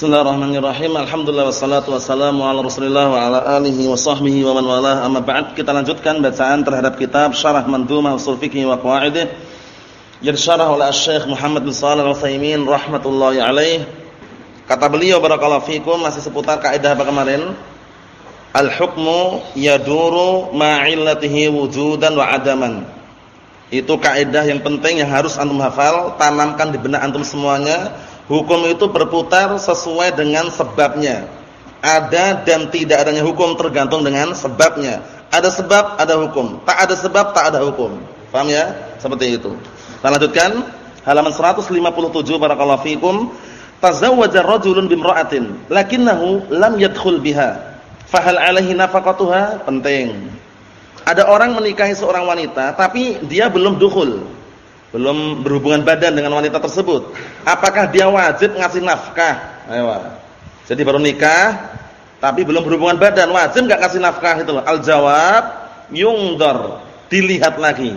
Bismillahirrahmanirrahim. Alhamdulillah wassalatu wassalamu ala Rasulillah wa ala alihi wa sahbihi wa man walah. Amma ba'd, kita lanjutkan bacaan terhadap kitab Syarah Mandhumah Ushul Fiqh wa Qawaidih yang disyarah oleh Syekh Muhammad bin Shalih Al-Utsaimin rahmatullahi alaih. Kata beliau barakallahu fikum masih seputar kaidah apa kemarin? Al-hukmu yaduru ma'illatihi wujudan wa adaman. Itu kaidah yang penting yang harus antum hafal, tanamkan di benak antum semuanya Hukum itu berputar sesuai dengan sebabnya. Ada dan tidak adanya hukum tergantung dengan sebabnya. Ada sebab, ada hukum. Tak ada sebab, tak ada hukum. Paham ya? Seperti itu. Kita lanjutkan. Halaman 157 barakallahu fikum. Tazawwaja rajulun bimra'atin lakinnahu lam yadkhul biha. Fahal alaihi nafaqatuha? Penting. Ada orang menikahi seorang wanita tapi dia belum dukhul belum berhubungan badan dengan wanita tersebut, apakah dia wajib ngasih nafkah? Ayo. Jadi baru nikah tapi belum berhubungan badan, wajib enggak ngasih nafkah itu loh. Al-jawab yungdar, dilihat lagi.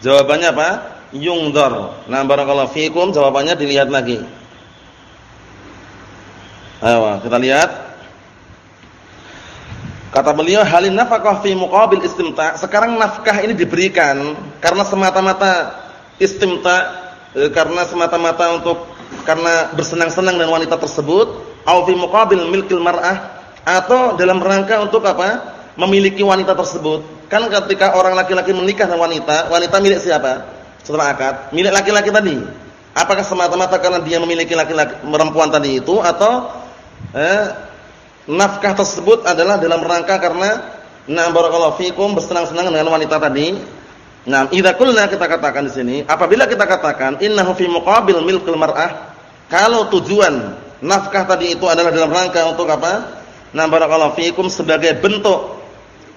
Jawabannya apa? Yungdar. Nah, barakallahu fikum, jawabannya dilihat lagi. Ayo, kita lihat. Kata beliau halin nafkah fi muqabil istimta. Sekarang nafkah ini diberikan karena semata-mata istimta e, karena semata-mata untuk karena bersenang-senang dengan wanita tersebut au fi muqabil milkil mar'ah atau dalam rangka untuk apa? memiliki wanita tersebut. Kan ketika orang laki-laki menikah dengan wanita, wanita milik siapa? Setelah akad, milik laki-laki tadi. Apakah semata-mata karena dia memiliki laki-laki perempuan tadi itu atau eh, nafkah tersebut adalah dalam rangka karena na barakallahu fikum bersenang-senang dengan wanita tadi Nah, idza qulna kita katakan di sini, apabila kita katakan innahu fi muqabil milkil mar'ah, kalau tujuan nafkah tadi itu adalah dalam rangka untuk apa? Nah, barakallahu fiikum sebagai bentuk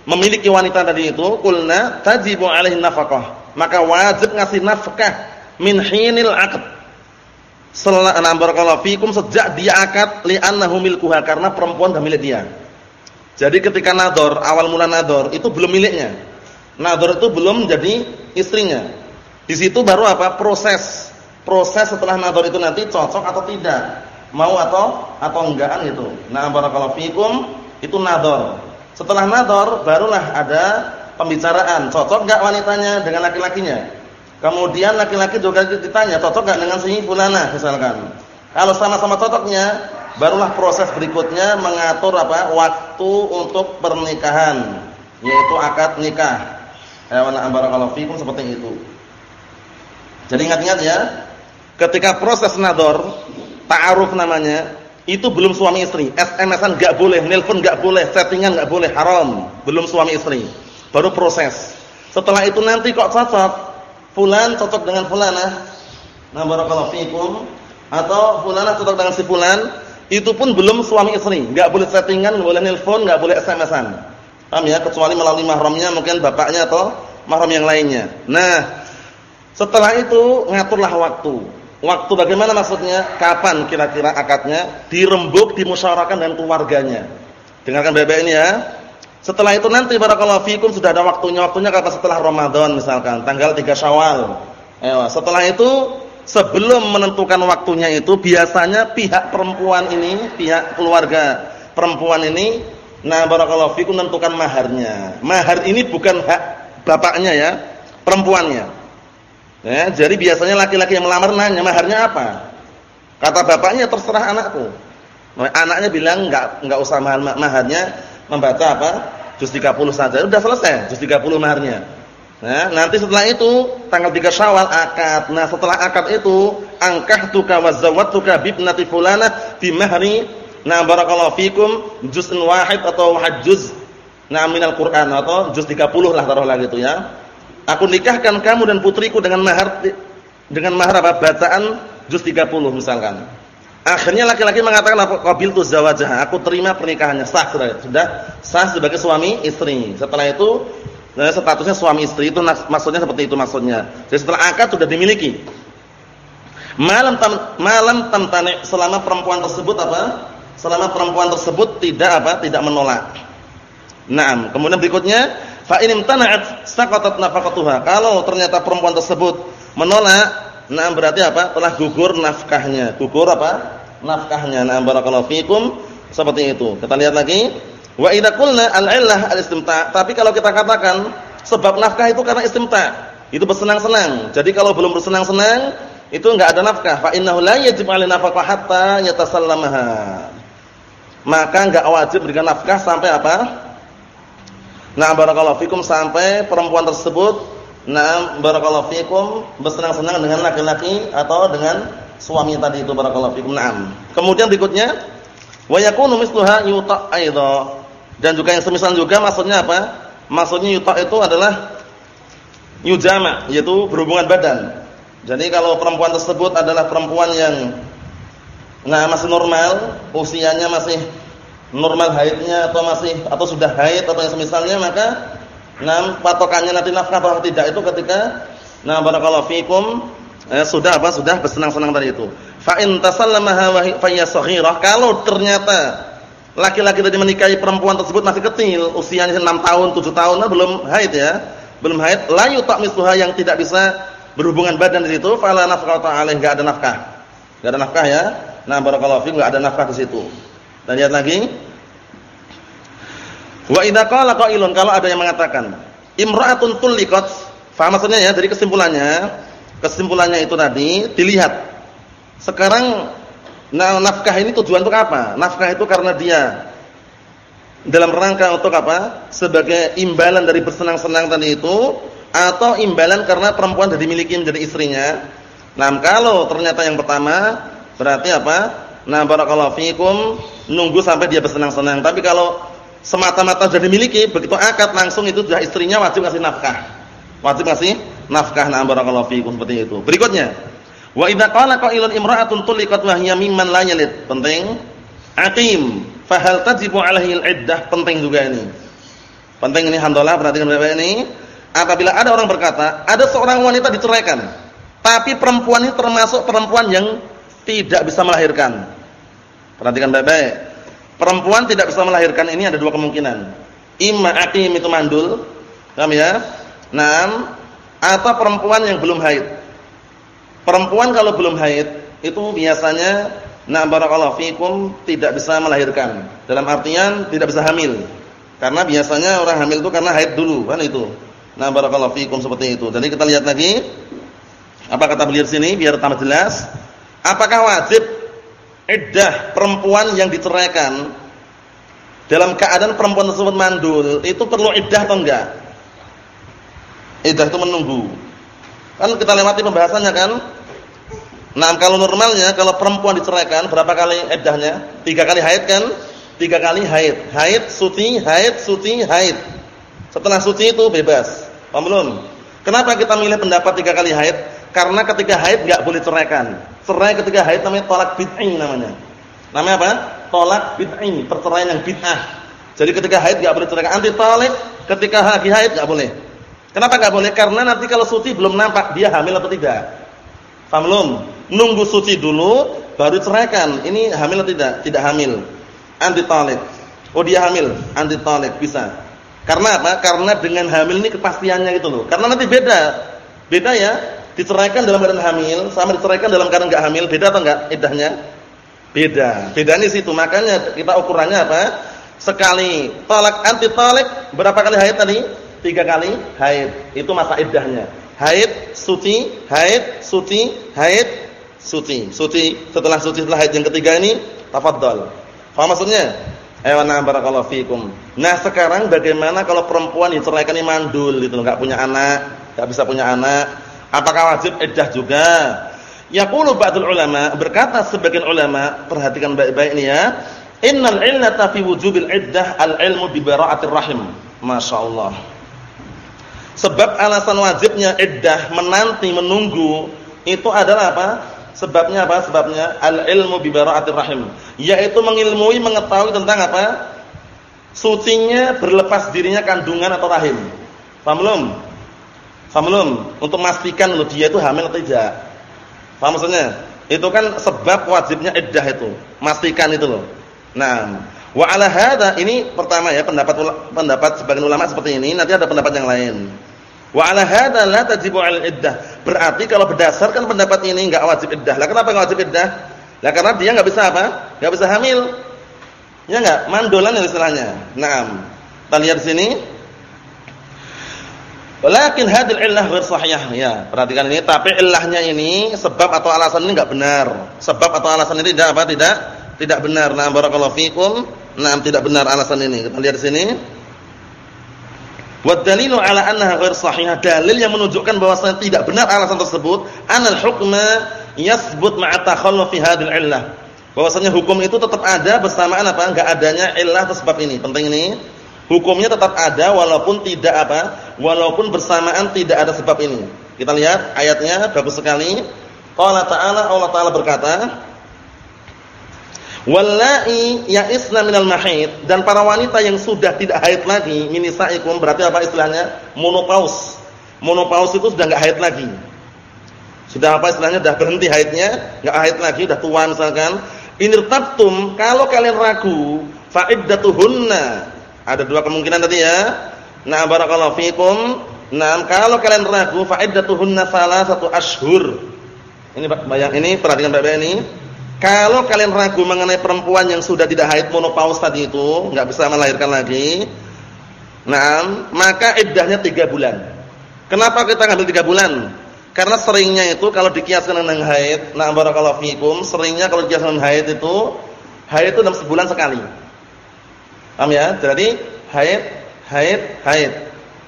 memiliki wanita tadi itu, qulna tajibu alaihi nafaqah. Maka wajib ngasih nafkah min hinil aqd. Setelah nah, barakallahu fiikum sejak dia akad li'annahu milkuha karena perempuan sudah milik dia. Jadi ketika nador, awal mula nador itu belum miliknya Nador itu belum menjadi istrinya. Di situ baru apa? Proses. Proses setelah nador itu nanti cocok atau tidak. Mau atau atau enggakan gitu. Nah, barakallahu fikum itu nador. Setelah nador barulah ada pembicaraan, cocok enggak wanitanya dengan laki-lakinya. Kemudian laki-laki juga ditanya, cocok enggak dengan si fulana misalkan. Kalau sama-sama cocoknya, barulah proses berikutnya mengatur apa? waktu untuk pernikahan, yaitu akad nikah. Ya barakallahu fikum seperti itu. Jadi ingat-ingat ya, ketika proses nador, ta'aruf namanya, itu belum suami istri. SMS-an enggak boleh, nelpon enggak boleh, chattingan enggak boleh, haram. Belum suami istri. Baru proses. Setelah itu nanti kok cocok, fulan cocok dengan fulana. Nah barakallahu fikum atau fulana cocok dengan si fulan, itu pun belum suami istri. Enggak boleh chattingan, enggak boleh nelpon, enggak boleh SMS-an. Paham ya? Kecuali melalui mahramnya mungkin bapaknya atau mahram yang lainnya. Nah, setelah itu ngaturlah waktu. Waktu bagaimana maksudnya? Kapan kira-kira akadnya? Dirembuk, dimusyawarahkan dengan keluarganya. Dengarkan baik-baik ini ya. Setelah itu nanti barakallahu fikum sudah ada waktunya. Waktunya kapan setelah Ramadan misalkan, tanggal 3 Syawal. Ayo, setelah itu sebelum menentukan waktunya itu biasanya pihak perempuan ini, pihak keluarga perempuan ini Nah, barakallahu fikum menentukan maharnya. Mahar ini bukan hak bapaknya ya, perempuannya. Ya, jadi biasanya laki-laki yang melamar nanya maharnya apa? Kata bapaknya terserah anakku. Nah, anaknya bilang enggak enggak usah mahar maharnya, membaca apa? Juz 30 saja. Udah selesai, juz 30 maharnya. Nah, nanti setelah itu tanggal 3 Syawal akad. Nah, setelah akad itu angkahtuka wa zawwatuka bi ibnati fulanah mahri Nah, barakallahu fikum juz'un wahid atau wahid juz. Nah, minal Qur'an atau juz 30 lah taruhlah gitu ya. Aku nikahkan kamu dan putriku dengan mahar dengan mahar apa? Bacaan juz 30 misalkan. Akhirnya laki-laki mengatakan apa? Qabiltu zawajah. Aku terima pernikahannya. Sah sudah. Sudah sah sebagai suami istri. Setelah itu nah, statusnya suami istri itu maksudnya seperti itu maksudnya. Jadi setelah akad sudah dimiliki. Malam tam, malam tamtani selama perempuan tersebut apa? Selama perempuan tersebut tidak apa? tidak menolak. Naam. Kemudian berikutnya, fa in imtana'at saqatat nafaqatuha. Kalau ternyata perempuan tersebut menolak, naam berarti apa? telah gugur nafkahnya. Gugur apa? nafkahnya. Nah, barakallahu fikum seperti itu. Kita lihat lagi. Wa idza qulna al-illah al-istimta'. Tapi kalau kita katakan sebab nafkah itu karena istimta', itu bersenang-senang. Jadi kalau belum bersenang-senang itu enggak ada nafkah. Fa innahu la yajib 'alai nafkah hatta yatasallamaha. Maka enggak wajib berikan nafkah sampai apa? Nah, barakallahu fikum sampai perempuan tersebut Nah, barakallahu fikum bersenang-senang dengan laki-laki atau dengan suami tadi itu barakallahu fikum. Naam. Kemudian berikutnya wa yakunu misluha yuta' aidha. Dan juga yang semisal juga maksudnya apa? Maksudnya yuta' itu adalah yujama, yaitu berhubungan badan. Jadi kalau perempuan tersebut adalah perempuan yang nah masih normal, usianya masih normal haidnya atau masih atau sudah haid atau yang semisalnya maka Nah, patokannya nanti nafkah atau tidak itu ketika nah barakallahu fikum eh, sudah apa? Sudah bersenang-senang tadi itu. Fa in tasallamaha wa hiya kalau ternyata laki-laki tadi menikahi perempuan tersebut masih kecil, usianya 6 tahun, 7 tahun, nah, belum haid ya. Belum haid, la yutamisuha yang tidak bisa berhubungan badan di situ, fala nafkah ta'ala enggak ada nafkah. Enggak ada nafkah ya. Nah, barakallahu fikum enggak ada nafkah di situ. Dan lihat lagi Wa idza qala qailun kalau ada yang mengatakan imra'atun tulliqat, faham maksudnya ya? Dari kesimpulannya, kesimpulannya itu tadi dilihat. Sekarang nah, nafkah ini tujuan untuk apa? Nafkah itu karena dia dalam rangka untuk apa? Sebagai imbalan dari bersenang-senang tadi itu atau imbalan karena perempuan sudah dimiliki menjadi istrinya. Nah, kalau ternyata yang pertama berarti apa? Nah, barakallahu fikum nunggu sampai dia bersenang-senang. Tapi kalau semata-mata sudah dimiliki, begitu akad langsung itu sudah istrinya wajib kasih nafkah. Wajib kasih nafkah na barakallahu fikum seperti itu. Berikutnya, wa idza qala qailun imra'atun tuliqat wa hiya mimman la yalid. Penting. Aqim, fa hal tajibu 'alaihi al-iddah? Penting juga ini. Penting ini alhamdulillah perhatikan Bapak ini. Apabila ada orang berkata, ada seorang wanita diceraikan, tapi perempuan ini termasuk perempuan yang tidak bisa melahirkan. Perhatikan baik-baik. Perempuan tidak bisa melahirkan ini ada dua kemungkinan. Imma aqim itu mandul, paham ya? Naam, atau perempuan yang belum haid. Perempuan kalau belum haid itu biasanya na barakallahu fikum tidak bisa melahirkan. Dalam artian tidak bisa hamil. Karena biasanya orang hamil itu karena haid dulu, kan itu. Nah, barakallahu fikum seperti itu. Jadi kita lihat lagi apa kata beliau sini biar tambah jelas. Apakah wajib iddah perempuan yang diceraikan dalam keadaan perempuan tersebut mandul itu perlu iddah atau enggak? Iddah itu menunggu. Kan kita lewati pembahasannya kan? Nah, kalau normalnya kalau perempuan diceraikan berapa kali iddahnya? Tiga kali haid kan? Tiga kali haid. Haid, suci, haid, suci, haid. Setelah suci itu bebas. Paham belum? Kenapa kita milih pendapat tiga kali haid? Karena ketika haid enggak boleh ceraikan. Cerai ketika haid namanya tolak bid'ah namanya. Namanya apa? Tolak bid'ah, perceraian yang bid'ah. Jadi ketika haid enggak boleh ceraikan. Anti talak ketika lagi haid enggak boleh. Kenapa enggak boleh? Karena nanti kalau suci belum nampak dia hamil atau tidak. Paham belum? Nunggu suci dulu baru ceraikan. Ini hamil atau tidak? Tidak hamil. Anti talak. Oh dia hamil, anti talak bisa. Karena apa? Karena dengan hamil ini kepastiannya gitu loh. Karena nanti beda. Beda ya diceraikan dalam keadaan hamil sama diceraikan dalam keadaan enggak hamil, beda atau enggak iddahnya? Beda. Beda di situ. Makanya kita ukurannya apa? Sekali talak anti talak berapa kali haid tadi? Tiga kali haid. Itu masa iddahnya. Haid, suci, haid, suci, haid, suci. Suci setelah suci setelah haid yang ketiga ini tafadhal. Paham maksudnya? Ayo na barakallahu fikum. Nah, sekarang bagaimana kalau perempuan diceraikan ini mandul gitu enggak punya anak, enggak bisa punya anak Apakah wajib iddah juga? Yaqulu ba'dul ulama, berkata sebagian ulama, perhatikan baik-baik ini ya. Innal illata fi wujubil iddah al-ilmu bi bara'atir rahim. Masyaallah. Sebab alasan wajibnya iddah menanti menunggu itu adalah apa? Sebabnya apa? Sebabnya al-ilmu bi bara'atir rahim, yaitu mengilmui mengetahui tentang apa? Sucinya berlepas dirinya kandungan atau rahim. Paham belum? Paham belum? Untuk memastikan loh dia itu hamil atau tidak. Paham maksudnya? Itu kan sebab wajibnya iddah itu. Memastikan itu loh. Nah, wa ala hadza ini pertama ya pendapat pendapat sebagian ulama seperti ini, nanti ada pendapat yang lain. Wa ala hadza la tajibu al iddah. Berarti kalau berdasarkan pendapat ini enggak wajib iddah. Lah kenapa enggak wajib iddah? Lah karena dia nggak bisa apa? Nggak bisa hamil. Ya enggak? Mandolan yang istilahnya. Naam. Kita lihat sini. Walakin hadil illah ghair sahih. Ya, perhatikan ini tapi illahnya ini sebab atau alasan ini enggak benar. Sebab atau alasan ini tidak apa? Tidak tidak benar. Nah, barakallahu fikum. Nah, tidak benar alasan ini. Kita lihat di sini. Wa dalilu ala annaha ghair sahihah. Dalil yang menunjukkan bahwasanya tidak benar alasan tersebut, anal hukma yasbut ma'a takhallufi hadil illah. Bahwasanya hukum itu tetap ada bersamaan apa? Enggak adanya illah atau sebab ini. Penting ini. Hukumnya tetap ada walaupun tidak apa? Walaupun bersamaan tidak ada sebab ini. Kita lihat ayatnya bagus sekali. Qala ta'ala Allah Ta'ala berkata, "Wallahi ya'isna minal mahid" dan para wanita yang sudah tidak haid lagi, minisaikum berarti apa istilahnya? Monopaus. Monopaus itu sudah enggak haid lagi. Sudah apa istilahnya? Sudah berhenti haidnya, enggak haid lagi, sudah tua misalkan. Inirtabtum, kalau kalian ragu, fa'iddatuhunna ada dua kemungkinan tadi ya. Nah, barakallahu fikum. Nah, kalau kalian ragu fa iddatuhunna satu ashhur. Ini bayang ini perhatikan Bapak ini. Kalau kalian ragu mengenai perempuan yang sudah tidak haid menopause tadi itu, enggak bisa melahirkan lagi. Nah, maka iddahnya tiga bulan. Kenapa kita ngambil tiga bulan? Karena seringnya itu kalau dikiaskan dengan haid, nah barakallahu fikum, seringnya kalau dikiaskan dengan haid itu haid itu dalam sebulan sekali. Paham ya? Jadi haid, haid, haid.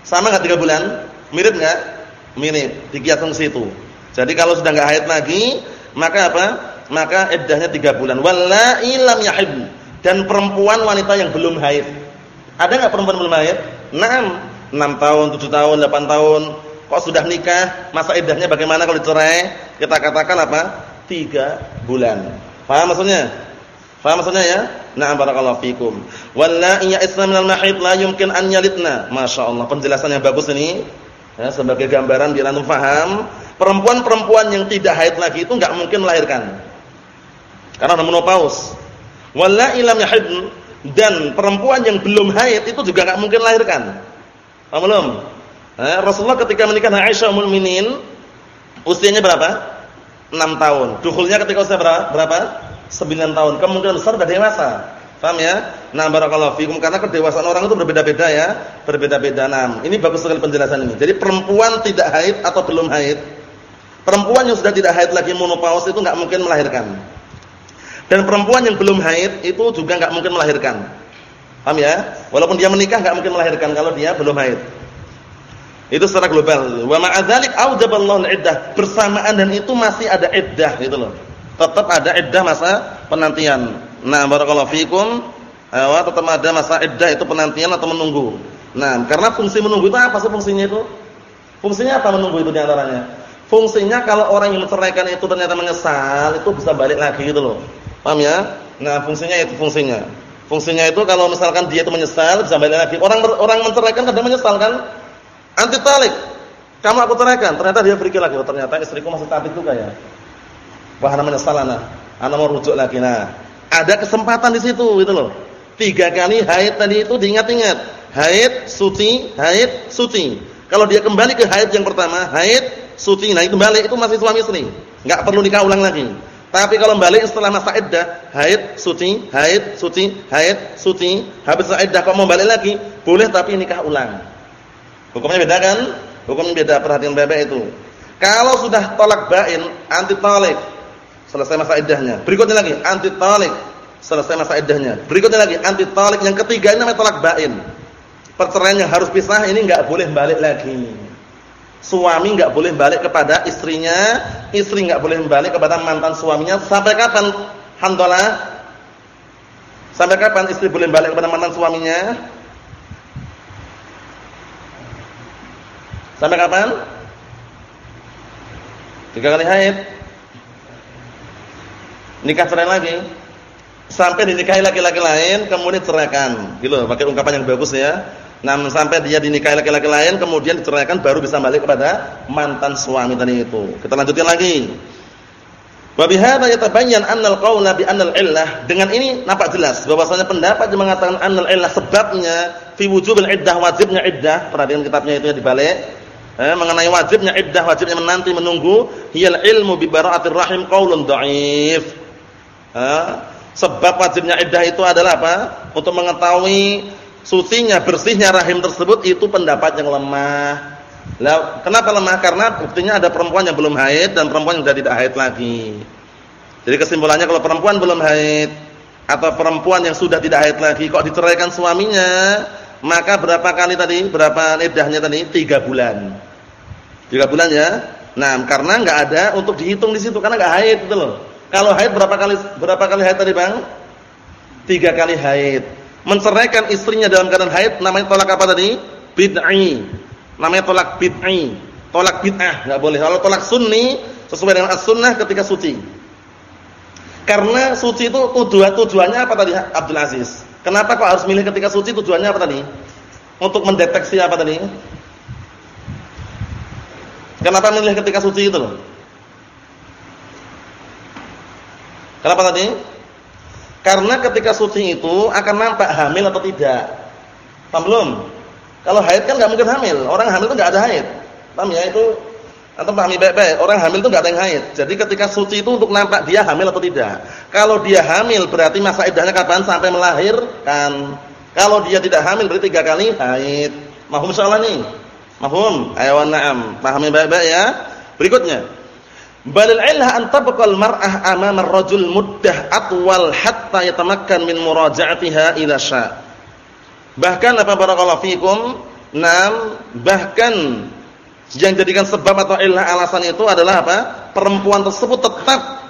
Sama enggak tiga bulan? Mirip enggak? Mirip. Dikiaskan situ. Jadi kalau sudah enggak haid lagi, maka apa? Maka iddahnya tiga bulan. Wallahi lam yahid. Dan perempuan wanita yang belum haid. Ada enggak perempuan belum haid? Naam. 6 tahun, 7 tahun, 8 tahun. Kok sudah nikah? Masa iddahnya bagaimana kalau dicerai? Kita katakan apa? Tiga bulan. Paham maksudnya? Paham maksudnya ya? Na'am barakallahu fikum. Wallahi ya'isna minal mahid la yumkin an yalidna. Masyaallah penjelasan yang bagus ini. Ya, sebagai gambaran biar antum paham, perempuan-perempuan yang tidak haid lagi itu enggak mungkin melahirkan. Karena ada menopause. Wallahi lam yahid dan perempuan yang belum haid itu juga enggak mungkin melahirkan. Paham belum? Eh, Rasulullah ketika menikah Aisyah ummul mukminin usianya berapa? 6 tahun. Dukhulnya ketika usia? Berapa? 9 tahun. Kemungkinan besar sudah dewasa. Paham ya? Nah, barakallahu fikum karena kedewasaan orang itu berbeda-beda ya, berbeda-beda. Nah, ini bagus sekali penjelasan ini. Jadi perempuan tidak haid atau belum haid, perempuan yang sudah tidak haid lagi menopause itu enggak mungkin melahirkan. Dan perempuan yang belum haid itu juga enggak mungkin melahirkan. Paham ya? Walaupun dia menikah enggak mungkin melahirkan kalau dia belum haid. Itu secara global. Wa ma'adzalik aujaballahu al-iddah. Bersamaan dan itu masih ada iddah gitu loh tetap ada iddah masa penantian. Nah, barakallahu fikum. Ayo, tetap ada masa iddah itu penantian atau menunggu. Nah, karena fungsi menunggu itu apa sih fungsinya itu? Fungsinya apa menunggu itu di antaranya? Fungsinya kalau orang yang menceraikan itu ternyata menyesal, itu bisa balik lagi gitu loh. Paham ya? Nah, fungsinya itu fungsinya. Fungsinya itu kalau misalkan dia itu menyesal, bisa balik lagi. Orang orang menceraikan kadang menyesal kan? Anti talik. Kamu aku ceraikan, ternyata dia berpikir lagi, oh, ternyata istriku masih tabik juga ya. Wah, namanya salah nah. Ana mau rujuk lagi nah. Ada kesempatan di situ gitu loh. Tiga kali haid tadi itu diingat-ingat. Haid, suci, haid, suci. Kalau dia kembali ke haid yang pertama, haid, suci. Nah, itu balik itu masih suami istri. Enggak perlu nikah ulang lagi. Tapi kalau balik setelah masa iddah, haid, suci, haid, suci, haid, suci, habis iddah kok mau balik lagi, boleh tapi nikah ulang. Hukumnya beda kan? Hukumnya beda, perhatian bebek itu. Kalau sudah tolak bain, anti tolak, selesai masa iddahnya. Berikutnya lagi anti talik, selesai masa iddahnya. Berikutnya lagi anti talik yang ketiga ini namanya talak bain. Perceraian yang harus pisah ini enggak boleh balik lagi. Suami enggak boleh balik kepada istrinya, istri enggak boleh balik kepada mantan suaminya sampai kapan? Handalah Sampai kapan istri boleh balik kepada mantan suaminya? Sampai kapan? Tiga kali haid nikah cerai lagi. Sampai dinikahi laki-laki lain kemudian ceraikan. Gitu pakai ungkapan yang bagus ya. Nah sampai dia dinikahi laki-laki lain kemudian diceraikan baru bisa balik kepada mantan suami tadi itu. Kita lanjutkan lagi. Wa bihadza yatabayyan anna al-qawla bi anna al-illah dengan ini nampak jelas bahwasanya pendapat yang mengatakan anna al-illah sebabnya fi wujubil iddah wajibnya iddah. Perhatikan kitabnya itu ya dibalik eh, mengenai wajibnya iddah wajibnya menanti menunggu. Hiyal ilmu bi bara'atir rahim qaulun dhaif sebab wajibnya iddah itu adalah apa? Untuk mengetahui sucinya, bersihnya rahim tersebut itu pendapat yang lemah. Lah, kenapa lemah? Karena buktinya ada perempuan yang belum haid dan perempuan yang sudah tidak haid lagi. Jadi kesimpulannya kalau perempuan belum haid atau perempuan yang sudah tidak haid lagi kok diceraikan suaminya, maka berapa kali tadi? Berapa iddahnya tadi? Tiga bulan. Tiga bulan ya. Nah, karena nggak ada untuk dihitung di situ karena nggak haid itu loh. Kalau haid berapa kali berapa kali haid tadi, Bang? Tiga kali haid. Menceraikan istrinya dalam keadaan haid namanya tolak apa tadi? Bid'ai. Namanya tolak bid'ai. Tolak bid'ah, enggak boleh. Kalau tolak sunni sesuai dengan as-sunnah ketika suci. Karena suci itu tujuan tujuannya apa tadi Abdul Aziz? Kenapa kok harus milih ketika suci tujuannya apa tadi? Untuk mendeteksi apa tadi? Kenapa milih ketika suci itu loh? Kenapa tadi? Karena ketika suci itu akan nampak hamil atau tidak. Paham belum? Kalau haid kan nggak mungkin hamil. Orang hamil itu nggak ada haid. Paham ya itu? Atau pahami baik-baik. Orang hamil itu nggak ada yang haid. Jadi ketika suci itu untuk nampak dia hamil atau tidak. Kalau dia hamil berarti masa iddahnya kapan? Sampai melahirkan. Kalau dia tidak hamil berarti tiga kali haid. Mahum soalan nih. Mahum? Ayo na'am. Pahami baik-baik ya. Berikutnya. Balil ilha an tabqal mar'ah amama ar-rajul muddah atwal hatta yatamakkan min muraja'atiha idza sya. Bahkan apa barakallahu fikum, nam bahkan yang jadikan sebab atau ilha alasan itu adalah apa? Perempuan tersebut tetap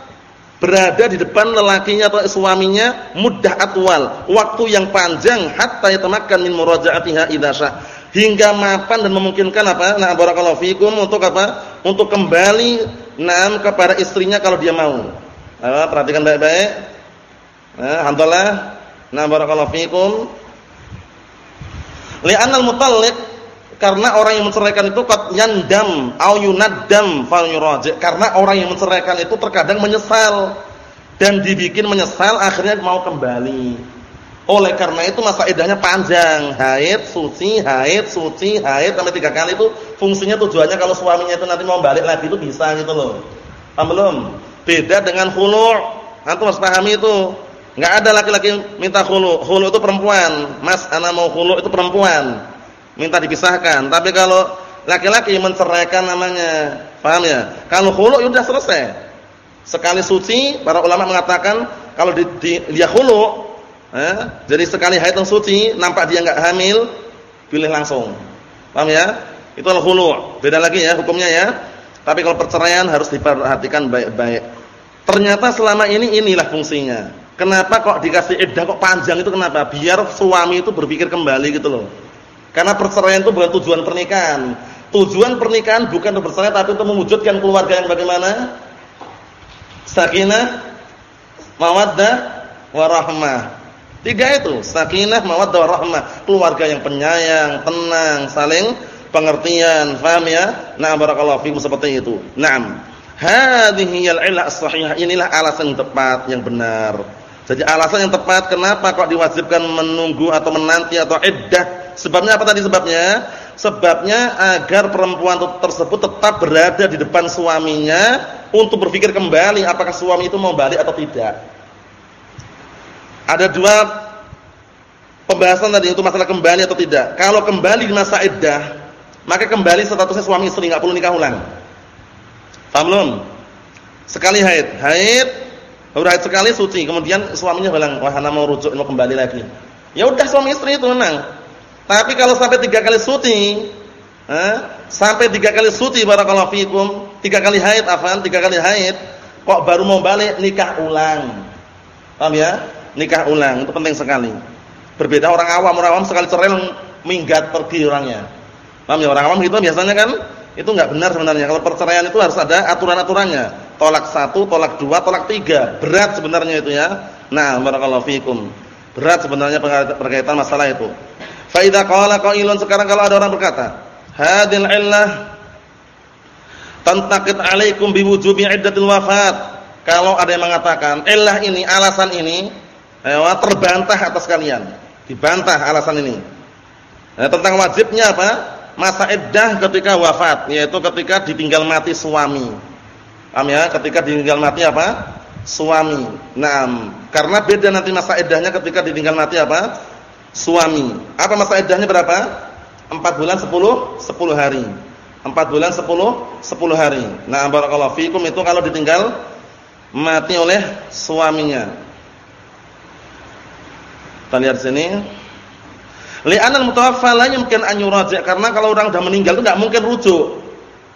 berada di depan lelakinya atau suaminya muddah atwal, waktu yang panjang hatta yatamakkan min muraja'atiha idza sya. Hingga mapan dan memungkinkan apa? Nah, barakallahu fikum untuk apa? Untuk kembali Naam kepada istrinya kalau dia mau. Nah, perhatikan baik-baik. Nah, alhamdulillah. Nah, barakallahu fikum. Li'anna al-mutalliq karena orang yang menceraikan itu qad yandam au yunaddam fal yuraji. Karena orang yang menceraikan itu terkadang menyesal dan dibikin menyesal akhirnya mau kembali. Oleh karena itu masa idahnya panjang, haid, suci, haid, suci, haid sampai tiga kali itu fungsinya tujuannya kalau suaminya itu nanti mau balik lagi itu bisa gitu loh. Paham belum? Beda dengan khulu'. Antum harus pahami itu. Enggak ada laki-laki minta khulu'. Khulu' itu perempuan. Mas, ana mau khulu' itu perempuan. Minta dipisahkan. Tapi kalau laki-laki menceraikan namanya, paham ya? Kalau khulu' sudah ya selesai. Sekali suci, para ulama mengatakan kalau di, di dia khulu' Eh? Jadi sekali haid yang suci, nampak dia enggak hamil, pilih langsung. Paham ya? Itu al-khulu'. Beda lagi ya hukumnya ya. Tapi kalau perceraian harus diperhatikan baik-baik. Ternyata selama ini inilah fungsinya. Kenapa kok dikasih iddah kok panjang itu kenapa? Biar suami itu berpikir kembali gitu loh. Karena perceraian itu bukan tujuan pernikahan. Tujuan pernikahan bukan untuk bercerai tapi untuk mewujudkan keluarga yang bagaimana? Sakinah, mawaddah, warahmah. Tiga itu, sakinah, mawaddah, rahmah, keluarga yang penyayang, tenang, saling pengertian, faham ya? Nah, barakallahu fikum seperti itu. Naam. Hadhihi al-'illah as-sahihah. Inilah alasan yang tepat, yang benar. Jadi alasan yang tepat kenapa kok diwajibkan menunggu atau menanti atau iddah? Sebabnya apa tadi sebabnya? Sebabnya agar perempuan tersebut tetap berada di depan suaminya untuk berpikir kembali apakah suami itu mau balik atau tidak. Ada dua pembahasan tadi untuk masalah kembali atau tidak. Kalau kembali di masa iddah, maka kembali statusnya suami istri, enggak perlu nikah ulang. Paham belum? Sekali haid, haid, baru haid sekali suci, kemudian suaminya bilang, "Wah, ana mau rujuk, mau kembali lagi." Ya udah suami istri itu menang. Tapi kalau sampai tiga kali suci, eh, sampai tiga kali suci barakallahu fikum, tiga kali haid, afan, tiga kali haid, kok baru mau balik nikah ulang. Paham ya? Nikah ulang itu penting sekali. Berbeda orang awam, orang awam sekali cerai minggat pergi orangnya. Paham ya orang awam gitu biasanya kan itu enggak benar sebenarnya. Kalau perceraian itu harus ada aturan-aturannya. Tolak satu, tolak dua, tolak tiga. Berat sebenarnya itu ya. Nah, barakallahu fikum. Berat sebenarnya berkaitan masalah itu. Fa idza qala qailun sekarang kalau ada orang berkata, hadil illah tantaqid alaikum biwujubi iddatil wafat. Kalau ada yang mengatakan illah ini, alasan ini Ayo terbantah atas kalian. Dibantah alasan ini. Nah, tentang wajibnya apa? Masa iddah ketika wafat, yaitu ketika ditinggal mati suami. Paham ya? Ketika ditinggal mati apa? suami. Naam, karena beda nanti masa iddahnya ketika ditinggal mati apa? Suami. Apa masa iddahnya berapa? 4 bulan 10 10 hari. 4 bulan 10 10 hari. Nah, barakallahu fikum itu kalau ditinggal mati oleh suaminya. Kita lihat sini. Li'anal mutawaffa la yumkin an karena kalau orang sudah meninggal itu enggak mungkin rujuk.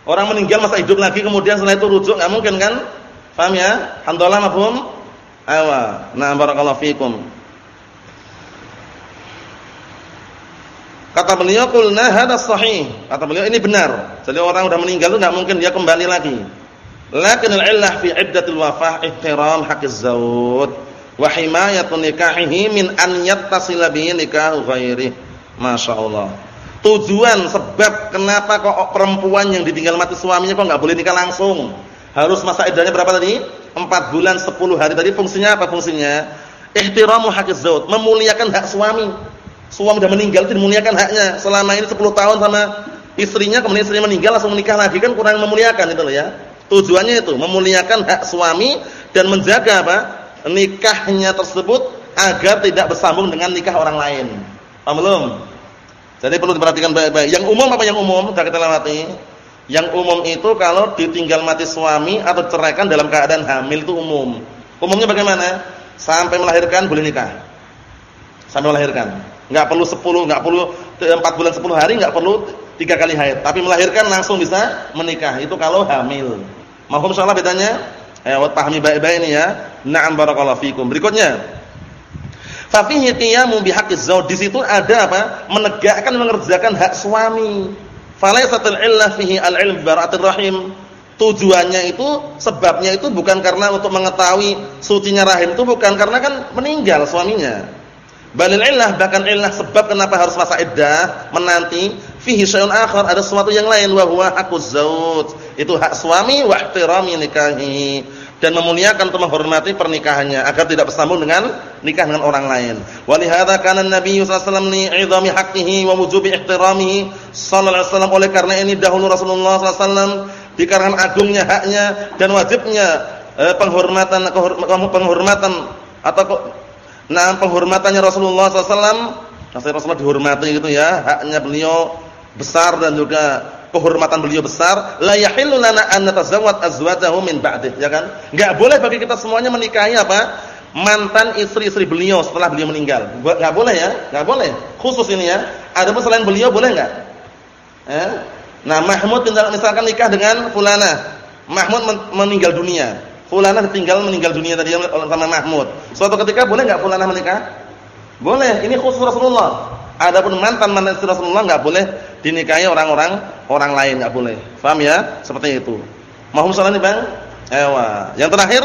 Orang meninggal masa hidup lagi kemudian setelah itu rujuk enggak mungkin kan? Paham ya? Alhamdulillah mafhum? Awa. Nah, barakallahu fikum. Kata beliau qulna hadha sahih. Kata beliau ini benar. Jadi orang sudah meninggal itu enggak mungkin dia kembali lagi. Lakin al-illah fi iddatil wafah ihtiram haqqiz wa himayatun nikahihi min an yattasila bihi nikahu ghairi. Masyaallah. Tujuan sebab kenapa kok perempuan yang ditinggal mati suaminya kok enggak boleh nikah langsung? Harus masa iddahnya berapa tadi? 4 bulan 10 hari tadi fungsinya apa fungsinya? Ihtiramu haqqiz zawj, memuliakan hak suami. Suami sudah meninggal itu dimuliakan haknya. Selama ini 10 tahun sama istrinya kemudian istrinya meninggal langsung menikah lagi kan kurang memuliakan itu loh ya. Tujuannya itu memuliakan hak suami dan menjaga apa? Nikahnya tersebut agar tidak bersambung dengan nikah orang lain. Paham belum? Jadi perlu diperhatikan baik-baik. Yang umum apa yang umum? Sudah kita lewati. Yang umum itu kalau ditinggal mati suami atau ceraikan dalam keadaan hamil itu umum. Umumnya bagaimana? Sampai melahirkan boleh nikah. Sampai melahirkan. Enggak perlu 10, enggak perlu 4 bulan 10 hari, enggak perlu 3 kali haid. Tapi melahirkan langsung bisa menikah. Itu kalau hamil. Mahum insyaallah bedanya? Eh, pahami baik-baik ini ya. Na'am barakallahu fikum. Berikutnya. Fa fihi qiyamu bihaqqiz zawj. Di situ ada apa? Menegakkan mengerjakan hak suami. Falaisatul illah fihi al-ilm baratir rahim. Tujuannya itu, sebabnya itu bukan karena untuk mengetahui sucinya rahim itu bukan karena kan meninggal suaminya. Balil illah bahkan illah sebab kenapa harus masa iddah menanti fihi syai'un akhar ada sesuatu yang lain wa huwa haqquz zawj. Itu hak suami wa ihtirami nikahi dan memuliakan atau menghormati pernikahannya agar tidak bersambung dengan nikah dengan orang lain. Walihada kana Nabi sallallahu alaihi wasallam li'idhami haqqihi wa wujubi ihtiramihi sallallahu alaihi wasallam oleh karena ini dahulu Rasulullah sallallahu alaihi wasallam dikarenakan agungnya haknya dan wajibnya eh, penghormatan penghormatan atau nah penghormatannya Rasulullah sallallahu alaihi wasallam Rasulullah dihormati gitu ya, haknya beliau besar dan juga kehormatan beliau besar, la yahillu lana an natazawwad azwajahu min ba'dih, ya kan? Enggak boleh bagi kita semuanya menikahi apa? mantan istri-istri beliau setelah beliau meninggal. Enggak boleh ya? Enggak boleh. Khusus ini ya. Ada pun selain beliau boleh enggak? Eh? Nah, Mahmud misalkan nikah dengan fulana. Mahmud meninggal dunia. Fulana tinggal meninggal dunia tadi sama Mahmud. Suatu ketika boleh enggak fulana menikah? Boleh. Ini khusus Rasulullah. Adapun mantan mantan Rasulullah enggak boleh dinikahi orang-orang orang lain enggak boleh. Paham ya? Seperti itu. Mohon salah nih, Bang. Ewa. Yang terakhir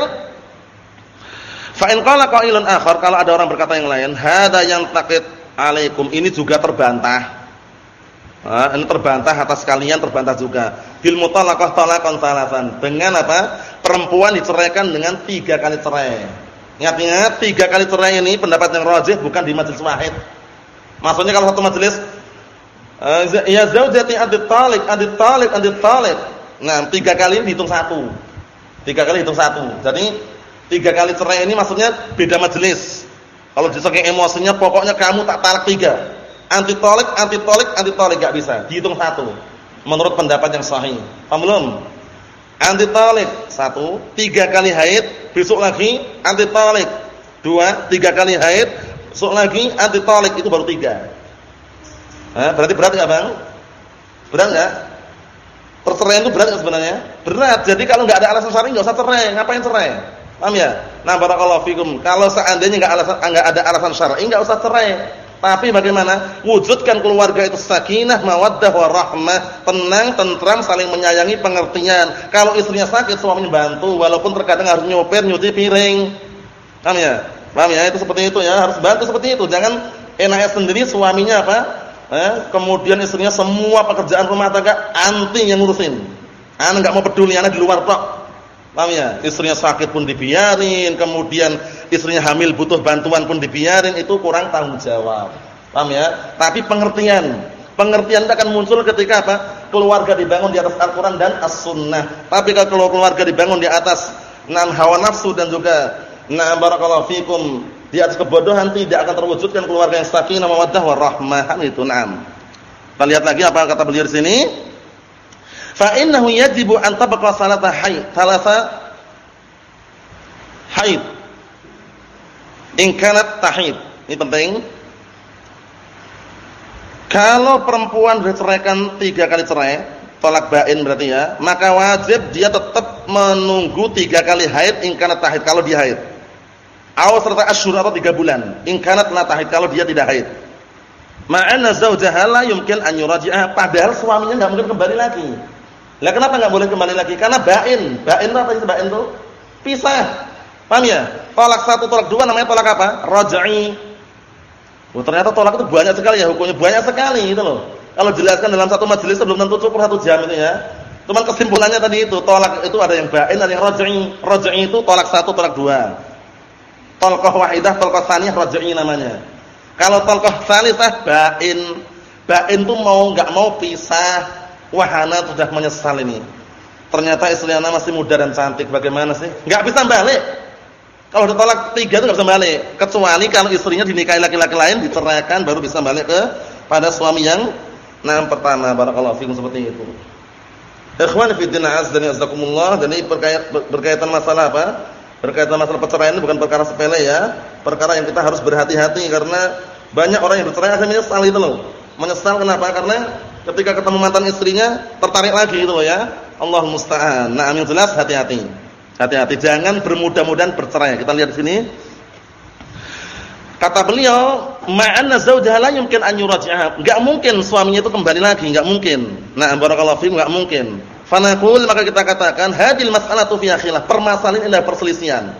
fa in qala qailun kalau ada orang berkata yang lain, hada yang taqid alaikum ini juga terbantah. Nah, ini terbantah atas kalian terbantah juga. Bil mutalaqah talaqan salasan. Dengan apa? Perempuan diceraikan dengan tiga kali cerai. Ingat-ingat, tiga kali cerai ini pendapat yang rajih bukan di majelis wahid Maksudnya kalau satu majelis ya zaujati adit talik, adit talik, adit talik. Nah, tiga kali dihitung satu. Tiga kali hitung satu. Jadi tiga kali cerai ini maksudnya beda majelis. Kalau disaking emosinya pokoknya kamu tak talak tiga. Anti talik, anti talik, anti talik gak bisa. Dihitung satu. Menurut pendapat yang sahih. Paham belum? Anti talik satu, tiga kali haid, besok lagi anti talik. Dua, tiga kali haid, Besok lagi anti tolik itu baru tiga. Hah, berarti berat enggak, Bang? Berat enggak? Perceraian itu berat enggak sebenarnya? Berat. Jadi kalau enggak ada alasan syar'i enggak usah cerai. Ngapain cerai? Paham ya? Nah, barakallahu fikum. Kalau seandainya enggak alasan enggak ada alasan syar'i enggak usah cerai. Tapi bagaimana? Wujudkan keluarga itu sakinah, mawaddah warahmah, tenang, tentram, saling menyayangi, pengertian. Kalau istrinya sakit, suaminya bantu walaupun terkadang harus nyopir, nyuci piring. Paham ya? Paham ya? Itu seperti itu ya, harus bantu seperti itu. Jangan enaknya sendiri suaminya apa? Eh, kemudian istrinya semua pekerjaan rumah tangga anti yang ngurusin. Anak enggak mau peduli, anak di luar tok. Paham ya? Istrinya sakit pun dibiarin, kemudian istrinya hamil butuh bantuan pun dibiarin, itu kurang tanggung jawab. Paham ya? Tapi pengertian Pengertian itu akan muncul ketika apa? Keluarga dibangun di atas Al-Qur'an dan As-Sunnah. Tapi kalau keluarga dibangun di atas nam hawa nafsu dan juga na barakallahu fikum di atas kebodohan tidak akan terwujudkan keluarga yang sakinah mawaddah warahmah itu na'am. Kita lihat lagi apa kata beliau di sini. Fa innahu yajibu an tabqa salata haid, thalatha haid. In kanat tahid. Ini penting. Kalau perempuan diceraikan tiga kali cerai, tolak bain berarti ya, maka wajib dia tetap menunggu tiga kali haid in kanat tahid kalau dia haid. Aw serta asyhur atau tiga bulan. In la kalau dia tidak haid. Ma'anna zawjaha la yumkin an yuraji'ah padahal suaminya enggak mungkin kembali lagi. Lah kenapa enggak boleh kembali lagi? Karena bain. Bain itu apa sih bain itu? Pisah. Paham ya? Tolak satu, tolak dua namanya tolak apa? Raj'i. Oh, ternyata tolak itu banyak sekali ya hukumnya, banyak sekali itu loh. Kalau jelaskan dalam satu majelis belum tentu cukup satu jam itu ya. Cuman kesimpulannya tadi itu, tolak itu ada yang bain, ada yang raj'i. Raj'i itu tolak satu, tolak dua. Tolkoh wahidah, tolkoh saniyah raj'i namanya. Kalau tolkoh salisah bain. Bain tuh mau enggak mau pisah. Wahana sudah menyesal ini. Ternyata istrinya masih muda dan cantik. Bagaimana sih? Enggak bisa balik. Kalau ditolak tiga itu enggak bisa balik. Kecuali kalau istrinya dinikahi laki-laki lain diceraikan baru bisa balik ke pada suami yang nah pertama. Barakallahu fikum seperti itu. Ikhwan fi din azza wa dan ini berkaitan masalah apa? Berkaitan masalah perceraian ini bukan perkara sepele ya, perkara yang kita harus berhati-hati karena banyak orang yang bercerai akhirnya menyesal itu loh. Menyesal kenapa? Karena ketika ketemu mantan istrinya tertarik lagi itu loh ya. Allah musta'an. Nah, yang jelas hati-hati. Hati-hati jangan bermudah-mudahan bercerai. Kita lihat di sini. Kata beliau, ma'anna zawjaha la yumkin an. Enggak mungkin suaminya itu kembali lagi, enggak mungkin. Nah, barakallahu fiikum enggak mungkin. Fanaqul maka kita katakan hadil mas'alatu fi khilaf. Permasalahan ini adalah perselisihan.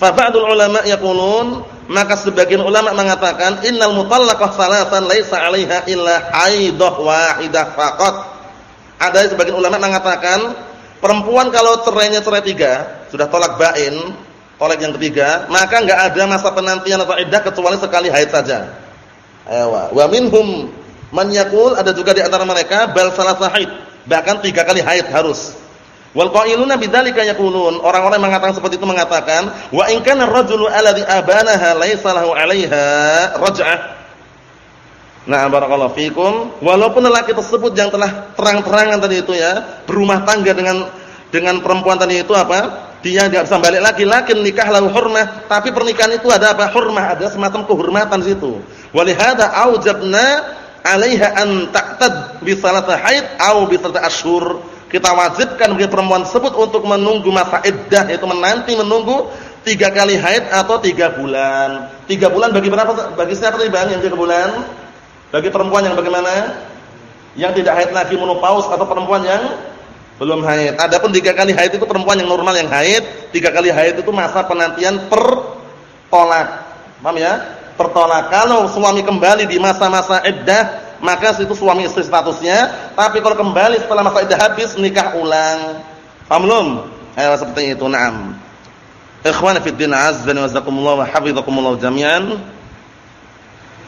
Fa ba'dul ulama yaqulun maka sebagian ulama mengatakan innal mutallaqah salasan laisa 'alaiha illa haidah wahidah faqat. Ada sebagian ulama mengatakan perempuan kalau cerainya cerai tiga, sudah tolak bain, tolak yang ketiga, maka enggak ada masa penantian atau iddah kecuali sekali haid saja. Ayo, wa minhum man yaqul ada juga di antara mereka bal salasa haid Bahkan tiga kali haid harus. Wal qailuna bidzalika yaqulun, orang-orang yang mengatakan seperti itu mengatakan, wa in kana ar-rajulu alladhi abanaha laysa lahu 'alaiha raj'ah. Nah, barakallahu fikum, walaupun lelaki tersebut yang telah terang-terangan tadi itu ya, berumah tangga dengan dengan perempuan tadi itu apa? Dia enggak bisa balik lagi, lakin nikah lahu hurmah, tapi pernikahan itu ada apa? Hurmah, ada semacam kehormatan di situ. Walihada aujabna 'alaiha an taqtad bi salata haid aw bi salata ashhur. Kita wajibkan bagi perempuan tersebut untuk menunggu masa iddah yaitu menanti menunggu tiga kali haid atau tiga bulan. Tiga bulan bagi berapa? Bagi siapa tadi Bang yang tiga bulan? Bagi perempuan yang bagaimana? Yang tidak haid lagi menopause atau perempuan yang belum haid. Adapun tiga kali haid itu perempuan yang normal yang haid, tiga kali haid itu masa penantian per tolak. Paham ya? Tertolak. Kalau suami kembali di masa-masa iddah, maka itu suami istri statusnya. Tapi kalau kembali setelah masa iddah habis, nikah ulang. Paham belum? Ayo seperti itu, na'am. Ikhwan fi din azza wa jazakumullah wa hafizakumullah jami'an.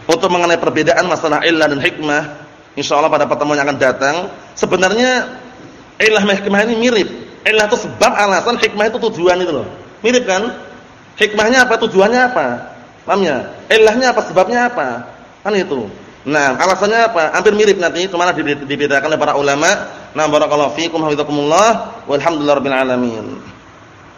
Untuk mengenai perbedaan masalah illah dan hikmah, insyaallah pada pertemuan yang akan datang, sebenarnya illah hikmah ini mirip. Illah itu sebab, alasan, hikmah itu tujuan itu loh. Mirip kan? Hikmahnya apa? Tujuannya apa? Paham ya? Ilahnya apa? Sebabnya apa? Kan itu. Nah, alasannya apa? Hampir mirip nanti, cuma dibedakan oleh para ulama. Nah, barakallahu fiikum hafizakumullah walhamdulillahirabbil alamin.